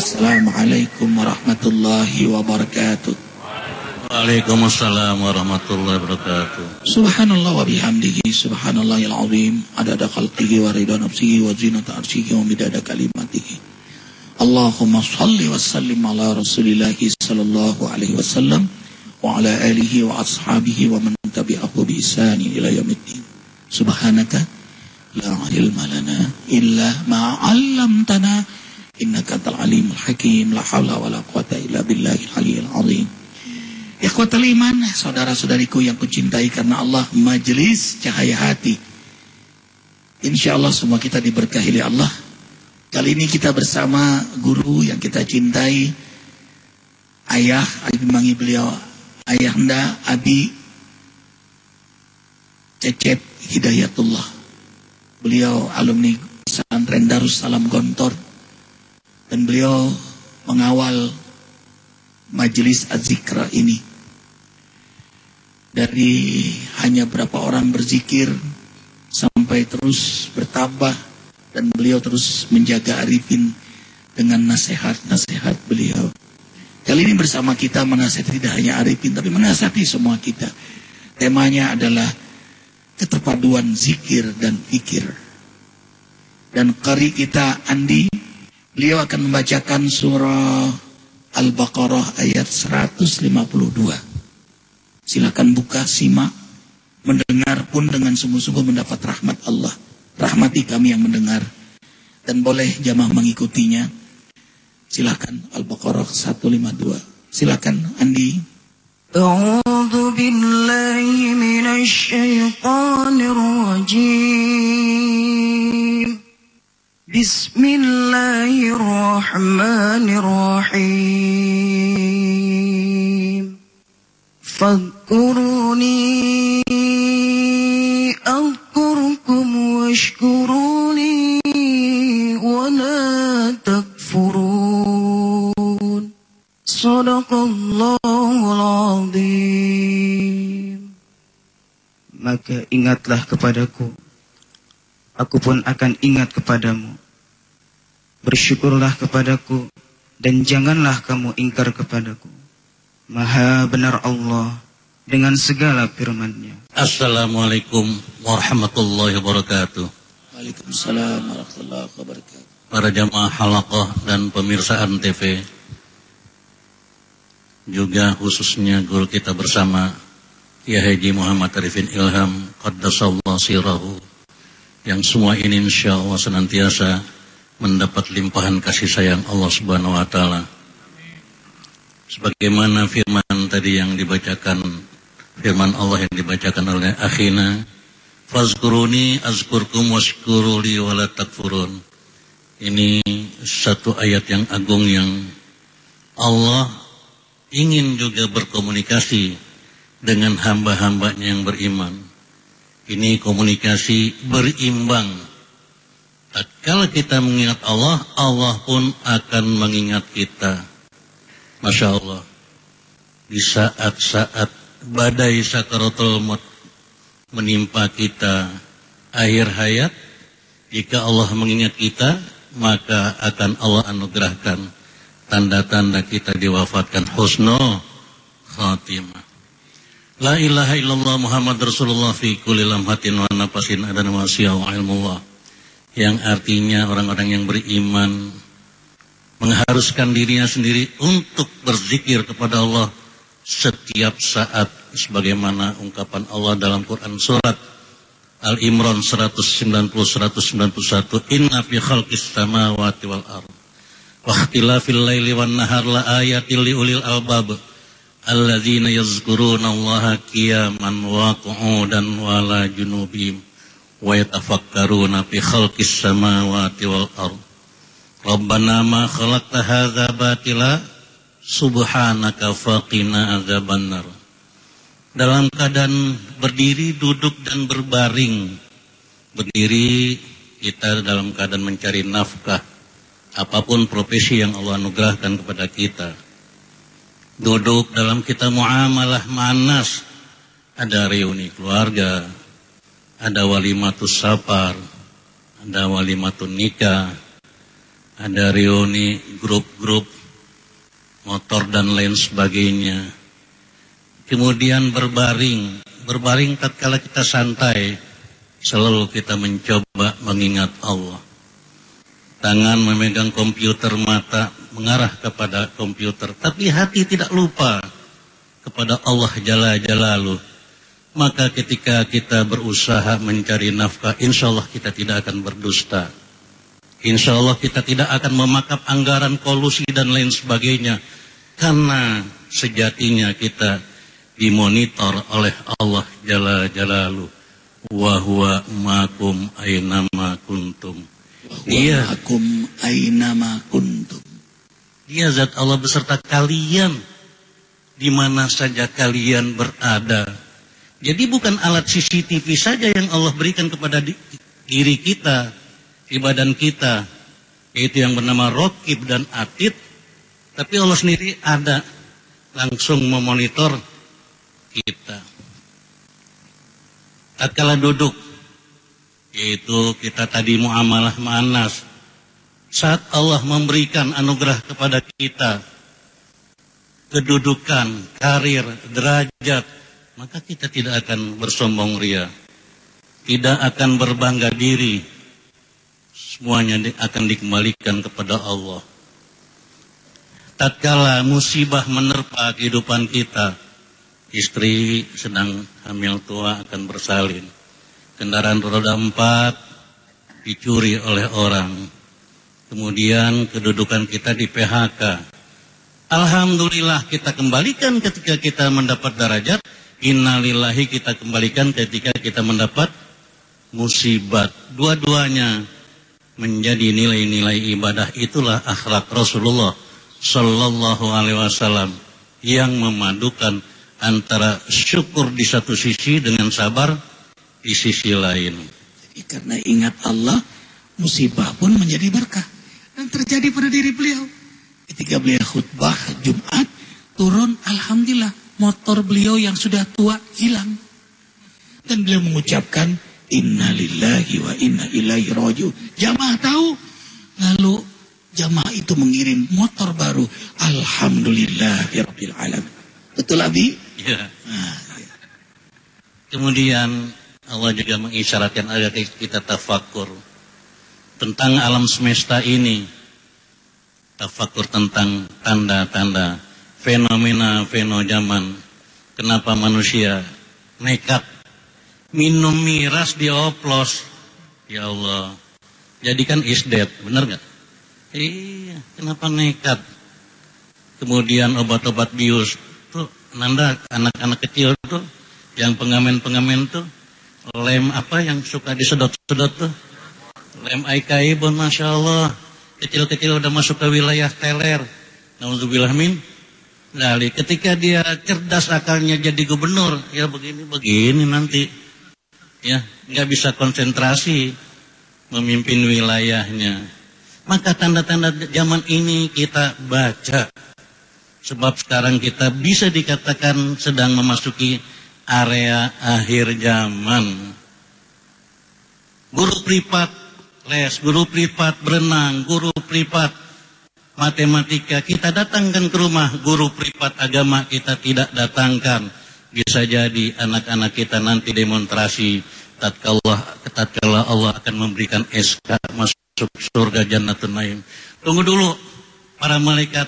Assalamualaikum warahmatullahi wabarakatuh. Waalaikumsalam warahmatullahi wabarakatuh. Subhanallah wa bihamdihi subhanallahil azim adada khalqihi wa ridha nafsihi wa zinata arsyihi wa midada kalimatihi. Allahumma salli wa sallim ala rasulillahi sallallahu alaihi wasallam wa ala alihi wa ashabihi wa man tabi'ahu bi ihsani ila yaumiddin. Subhanaka la ilma lana illa ma 'allamtana innaka antal alimul hakim la haula wa la quwata illa billahil aliyyil azim. Ikhwatal iman, saudara-saudariku yang kucintai karena Allah, majelis cahaya hati. Insya Allah semua kita diberkahi oleh Allah. Kali ini kita bersama guru yang kita cintai, ayah, Abi mangi beliau, ayahanda Abi Cecep Hidayatullah. Beliau alumni pesantren Darussalam Gontor. Dan beliau mengawal majelis azikra ini dari hanya berapa orang berzikir sampai terus bertambah dan beliau terus menjaga Arifin dengan nasihat-nasihat beliau. Kali ini bersama kita menasihati tidak hanya Arifin tapi menasihati semua kita. Temanya adalah keterpaduan zikir dan fikir. Dan kari kita Andi, Beliau akan membacakan surah Al-Baqarah ayat 152. Silakan buka, simak, mendengar pun dengan sungguh-sungguh mendapat rahmat Allah. Rahmati kami yang mendengar dan boleh jamaah mengikutinya. Silakan Al-Baqarah 152. Silakan Andi. Billahi rajim. بسم الله الرحمن الرحيم فاذكروني أذكركم واشكروني ولا تكفرون صدق الله العظيم Maka ingatlah kepadaku Aku pun akan ingat kepadamu Bersyukurlah kepadaku Dan janganlah kamu ingkar kepadaku Maha benar Allah dengan segala firman-Nya. Assalamualaikum warahmatullahi wabarakatuh. Waalaikumsalam warahmatullahi wabarakatuh. Para jamaah halaqah dan pemirsaan TV. Juga khususnya guru kita bersama Ya Haji Muhammad Arifin Ilham Qaddasallah sirahu Yang semua ini insya Allah senantiasa mendapat limpahan kasih sayang Allah Subhanahu Wa Taala. Sebagaimana firman tadi yang dibacakan firman Allah yang dibacakan oleh akhina fazkuruni azkurkum waskuruli wala takfurun. Ini satu ayat yang agung yang Allah ingin juga berkomunikasi dengan hamba-hambanya yang beriman ini komunikasi berimbang tatkala kita mengingat Allah Allah pun akan mengingat kita Masya Allah. Di saat-saat badai sakaratul maut menimpa kita akhir hayat, jika Allah mengingat kita, maka akan Allah anugerahkan tanda-tanda kita diwafatkan husno khatimah. La ilaha illallah Muhammad Rasulullah fi kulli lamhatin wa nafasin adan wa ilmullah. Yang artinya orang-orang yang beriman mengharuskan dirinya sendiri untuk berzikir kepada Allah setiap saat sebagaimana ungkapan Allah dalam Quran surat Al-Imran 190 191 Inna fi khalqis samawati wal ard wa ikhtilafil laili wan nahar la ayatil liulil albab alladzina yazkuruna Allah qiyaman wa qu'udan wa la junubihim wa yatafakkaruna fi khalqis samawati wal ard Rabbana ma khalaqta hadza batila subhanaka faqina adzabannar. Dalam keadaan berdiri, duduk dan berbaring. Berdiri kita dalam keadaan mencari nafkah. Apa pun profesi yang Allah anugerahkan kepada kita. Duduk dalam kita muamalah manas. Ada reuni keluarga, ada walimatus safar, ada walimatun nikah, ada reuni grup-grup motor dan lain sebagainya. Kemudian berbaring, berbaring tatkala kita santai, selalu kita mencoba mengingat Allah. Tangan memegang komputer, mata mengarah kepada komputer, tapi hati tidak lupa kepada Allah Jalla Jalaluh. Maka ketika kita berusaha mencari nafkah, insya Allah kita tidak akan berdusta. Insya Allah kita tidak akan memakap anggaran kolusi dan lain sebagainya. Karena sejatinya kita dimonitor oleh Allah Jalla Jalaluh. Wa makum aynama kuntum. Dia akum aynama kuntum. Dia zat Allah beserta kalian di mana saja kalian berada. Jadi bukan alat CCTV saja yang Allah berikan kepada diri kita, di badan kita, yaitu yang bernama Rokib dan Atid, tapi Allah sendiri ada langsung memonitor kita. Tatkala duduk, yaitu kita tadi muamalah manas, saat Allah memberikan anugerah kepada kita, kedudukan, karir, derajat, maka kita tidak akan bersombong ria. Tidak akan berbangga diri. Semuanya akan dikembalikan kepada Allah. Tatkala musibah menerpa kehidupan kita, istri sedang hamil tua akan bersalin. Kendaraan roda empat dicuri oleh orang. Kemudian kedudukan kita di PHK Alhamdulillah kita kembalikan ketika kita mendapat derajat. Innalillahi kita kembalikan ketika kita mendapat musibat. Dua-duanya menjadi nilai-nilai ibadah. Itulah akhlak Rasulullah Sallallahu Alaihi Wasallam yang memadukan antara syukur di satu sisi dengan sabar di sisi lain. Jadi karena ingat Allah, musibah pun menjadi berkah. Dan terjadi pada diri beliau. Ketika beliau khutbah Jumat, turun Alhamdulillah motor beliau yang sudah tua hilang. Dan beliau mengucapkan Inna lillahi wa inna ilaihi roju. Jamaah tahu. Lalu jamaah itu mengirim motor baru. Alhamdulillah ya Rabbil Alam. Betul Abi? Ya. Nah, ya. Kemudian Allah juga mengisyaratkan agar kita tafakur tentang alam semesta ini tafakur tentang tanda-tanda fenomena-fenomena zaman. Kenapa manusia nekat minum miras dioplos? Ya Allah. Jadikan isdet, benar nggak? Iya, kenapa nekat? Kemudian obat-obat bius tuh nanda anak-anak kecil tuh yang pengamen-pengamen tuh lem apa yang suka disedot-sedot tuh lem bon masya Allah kecil-kecil udah masuk ke wilayah teler. Nauzubillah min. Dali, ketika dia cerdas akalnya jadi gubernur, ya begini begini nanti, ya nggak bisa konsentrasi memimpin wilayahnya. Maka tanda-tanda zaman ini kita baca, sebab sekarang kita bisa dikatakan sedang memasuki area akhir zaman. Guru privat les, guru privat berenang, guru privat matematika. Kita datangkan ke rumah guru privat agama kita tidak datangkan. Bisa jadi anak-anak kita nanti demonstrasi tatkala tatkala Allah akan memberikan SK masuk surga Jannatul Naim. Tunggu dulu para malaikat.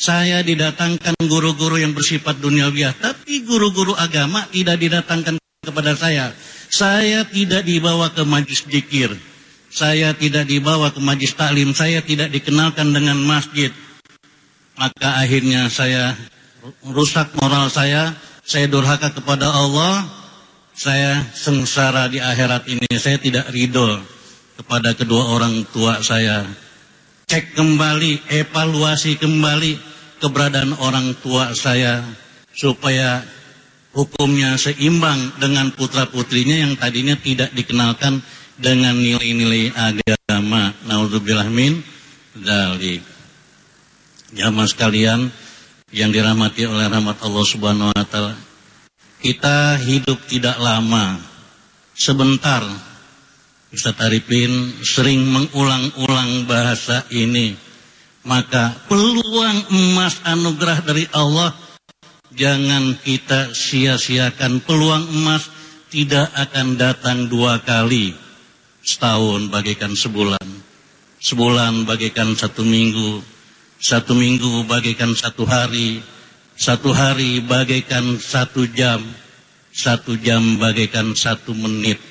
Saya didatangkan guru-guru yang bersifat duniawiah, tapi guru-guru agama tidak didatangkan kepada saya. Saya tidak dibawa ke majlis dikir saya tidak dibawa ke majlis taklim, saya tidak dikenalkan dengan masjid. Maka akhirnya saya rusak moral saya, saya durhaka kepada Allah, saya sengsara di akhirat ini, saya tidak ridho kepada kedua orang tua saya. Cek kembali, evaluasi kembali keberadaan orang tua saya supaya hukumnya seimbang dengan putra putrinya yang tadinya tidak dikenalkan dengan nilai-nilai agama. Naudzubillah min dzalik. Jamaah sekalian yang dirahmati oleh rahmat Allah Subhanahu wa taala. Kita hidup tidak lama. Sebentar Ustaz Arifin sering mengulang-ulang bahasa ini. Maka peluang emas anugerah dari Allah jangan kita sia-siakan. Peluang emas tidak akan datang dua kali. Setahun bagaikan sebulan. Sebulan bagaikan satu minggu. Satu minggu bagaikan satu hari. Satu hari bagaikan satu jam. Satu jam bagaikan satu menit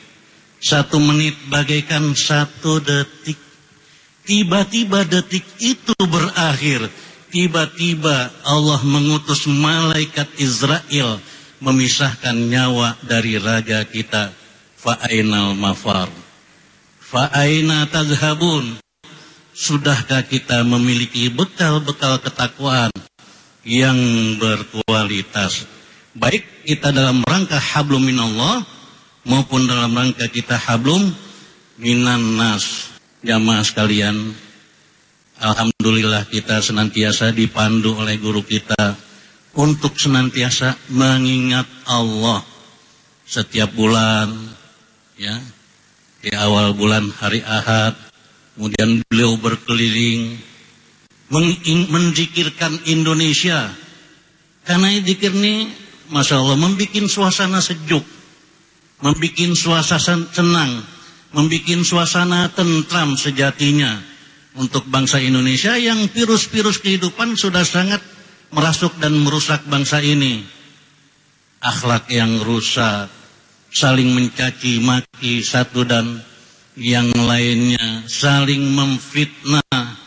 satu menit bagaikan satu detik. Tiba-tiba detik itu berakhir. Tiba-tiba Allah mengutus malaikat Israel memisahkan nyawa dari raga kita. Fa'ainal mafar. Fa'aina tazhabun. Sudahkah kita memiliki bekal-bekal ketakwaan yang berkualitas? Baik kita dalam rangka hablum minallah maupun dalam rangka kita hablum minan nas jamaah sekalian Alhamdulillah kita senantiasa dipandu oleh guru kita untuk senantiasa mengingat Allah setiap bulan ya di awal bulan hari Ahad kemudian beliau berkeliling menzikirkan Indonesia karena zikir ini Masya Allah membuat suasana sejuk membuat suasana senang, membuat suasana tentram sejatinya untuk bangsa Indonesia yang virus-virus kehidupan sudah sangat merasuk dan merusak bangsa ini. Akhlak yang rusak, saling mencaci maki satu dan yang lainnya, saling memfitnah.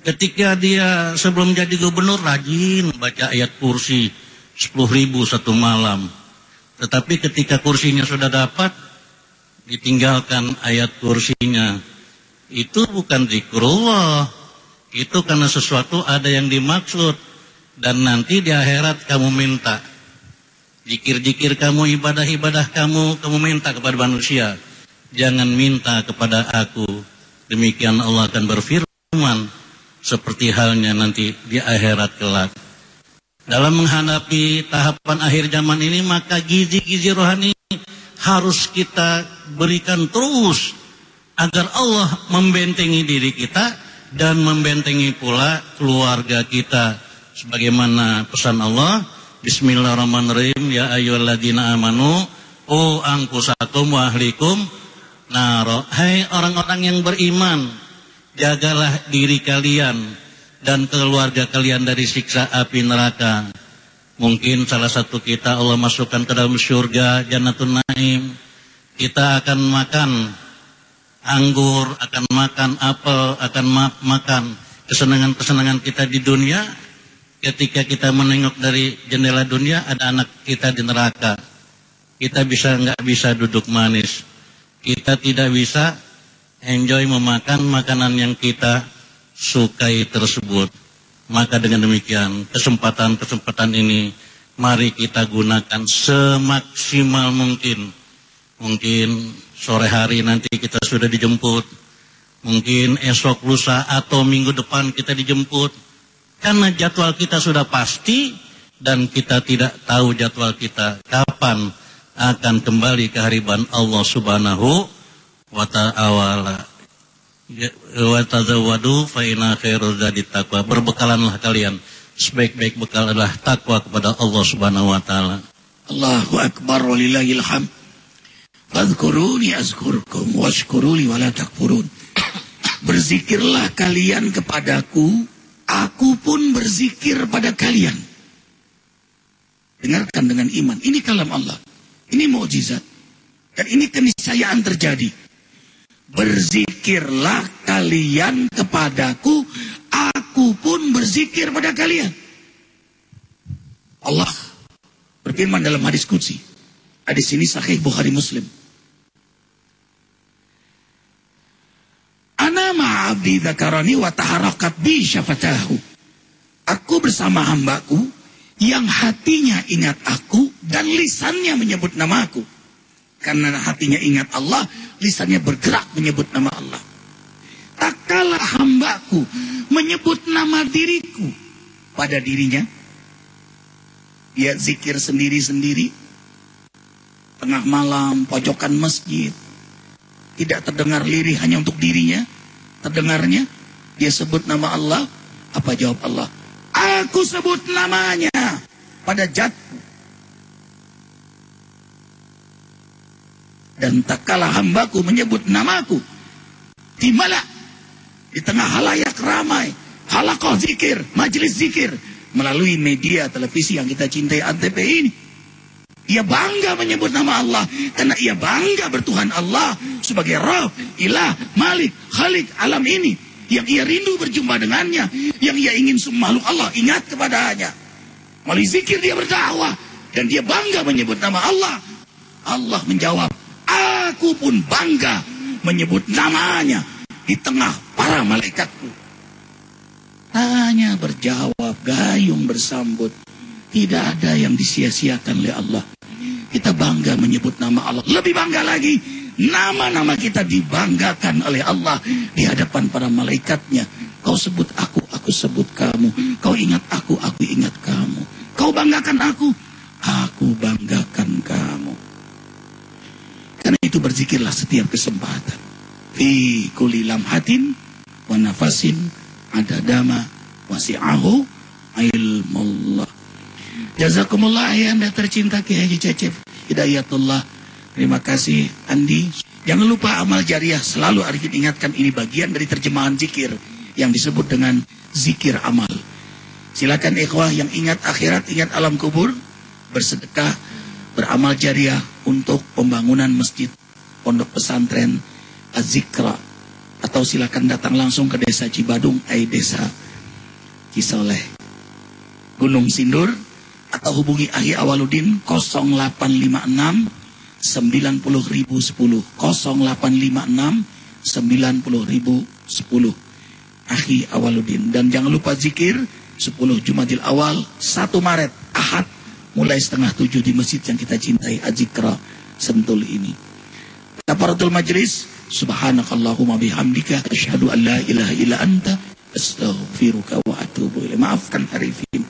Ketika dia sebelum jadi gubernur rajin baca ayat kursi 10 ribu satu malam tetapi ketika kursinya sudah dapat, ditinggalkan ayat kursinya. Itu bukan zikrullah. Itu karena sesuatu ada yang dimaksud. Dan nanti di akhirat kamu minta. Jikir-jikir kamu, ibadah-ibadah kamu, kamu minta kepada manusia. Jangan minta kepada aku. Demikian Allah akan berfirman. Seperti halnya nanti di akhirat kelak. Dalam menghadapi tahapan akhir zaman ini maka gizi-gizi rohani harus kita berikan terus agar Allah membentengi diri kita dan membentengi pula keluarga kita sebagaimana pesan Allah Bismillahirrahmanirrahim ya ayyuhalladzina amanu o angkusakum wa ahlikum naro hai orang-orang yang beriman jagalah diri kalian dan keluarga kalian dari siksa api neraka. Mungkin salah satu kita Allah masukkan ke dalam surga Jannatul Naim. Kita akan makan anggur, akan makan apel, akan ma makan kesenangan-kesenangan kita di dunia. Ketika kita menengok dari jendela dunia ada anak kita di neraka. Kita bisa nggak bisa duduk manis. Kita tidak bisa enjoy memakan makanan yang kita sukai tersebut. Maka dengan demikian kesempatan-kesempatan ini mari kita gunakan semaksimal mungkin. Mungkin sore hari nanti kita sudah dijemput. Mungkin esok lusa atau minggu depan kita dijemput. Karena jadwal kita sudah pasti dan kita tidak tahu jadwal kita kapan akan kembali ke hariban Allah Subhanahu wa ta'ala. Ya, wa tazawwadu fa inna taqwa. Berbekalanlah kalian. Sebaik-baik bekal adalah takwa kepada Allah Subhanahu wa taala. Allahu akbar walillahil hamd. Fadhkuruni azkurkum washkuruli wala takfurun. Berzikirlah kalian kepadaku, aku pun berzikir pada kalian. Dengarkan dengan iman. Ini kalam Allah. Ini mukjizat. Dan ini keniscayaan terjadi. Berzikirlah kalian kepadaku, aku pun berzikir pada kalian. Allah berfirman dalam hadis kudsi. Hadis ini sahih Bukhari Muslim. Ana ma'abdi dhakarani wa taharakat bi syafatahu. Aku bersama hambaku yang hatinya ingat aku dan lisannya menyebut namaku. Karena hatinya ingat Allah, lisannya bergerak menyebut nama Allah. Tak kalah hambaku menyebut nama diriku pada dirinya. Dia zikir sendiri-sendiri. Tengah malam, pojokan masjid. tidak terdengar lirih hanya untuk dirinya, terdengarnya, dia sebut nama Allah, apa jawab Allah? Aku sebut namanya pada jatku. Dan tak kalah hambaku menyebut namaku di malak di tengah halayak ramai, halakoh zikir, majelis zikir melalui media televisi yang kita cintai Antp ini. Ia bangga menyebut nama Allah karena ia bangga bertuhan Allah sebagai Rabb, Ilah, Malik, Khalik alam ini yang ia rindu berjumpa dengannya, yang ia ingin semua makhluk Allah ingat kepadanya. Melalui zikir dia berdakwah dan dia bangga menyebut nama Allah. Allah menjawab, aku pun bangga menyebut namanya di tengah para malaikatku. Hanya berjawab, gayung bersambut. Tidak ada yang disia-siakan oleh Allah. Kita bangga menyebut nama Allah. Lebih bangga lagi, nama-nama kita dibanggakan oleh Allah di hadapan para malaikatnya. Kau sebut aku, aku sebut kamu. Kau ingat aku, aku ingat kamu. Kau banggakan aku, aku banggakan kamu. Karena itu berzikirlah setiap kesempatan. Fi kulli lamhatin wa nafasin ada dama wasi'ahu ilmullah. Jazakumullah ya anda tercinta Ki Haji Cecep Hidayatullah. Terima kasih Andi. Jangan lupa amal jariah selalu Arifin ingatkan ini bagian dari terjemahan zikir yang disebut dengan zikir amal. Silakan ikhwah yang ingat akhirat, ingat alam kubur, bersedekah, beramal jariah untuk pembangunan masjid, pondok pesantren, azikra, atau silakan datang langsung ke desa Cibadung, ai desa Cisoleh, Gunung Sindur, atau hubungi Ahi Awaludin 0856 90 ribu 10 0856 90 ribu 10 Ahi Awaludin. Dan jangan lupa zikir 10 Jumadil Awal 1 Maret Ahad mulai setengah tujuh di masjid yang kita cintai Azikra Sentul ini. Kafaratul majlis Subhanakallahumma bihamdika Asyhadu an la ilaha illa anta Astaghfiruka wa atubu ilaih Maafkan Arifin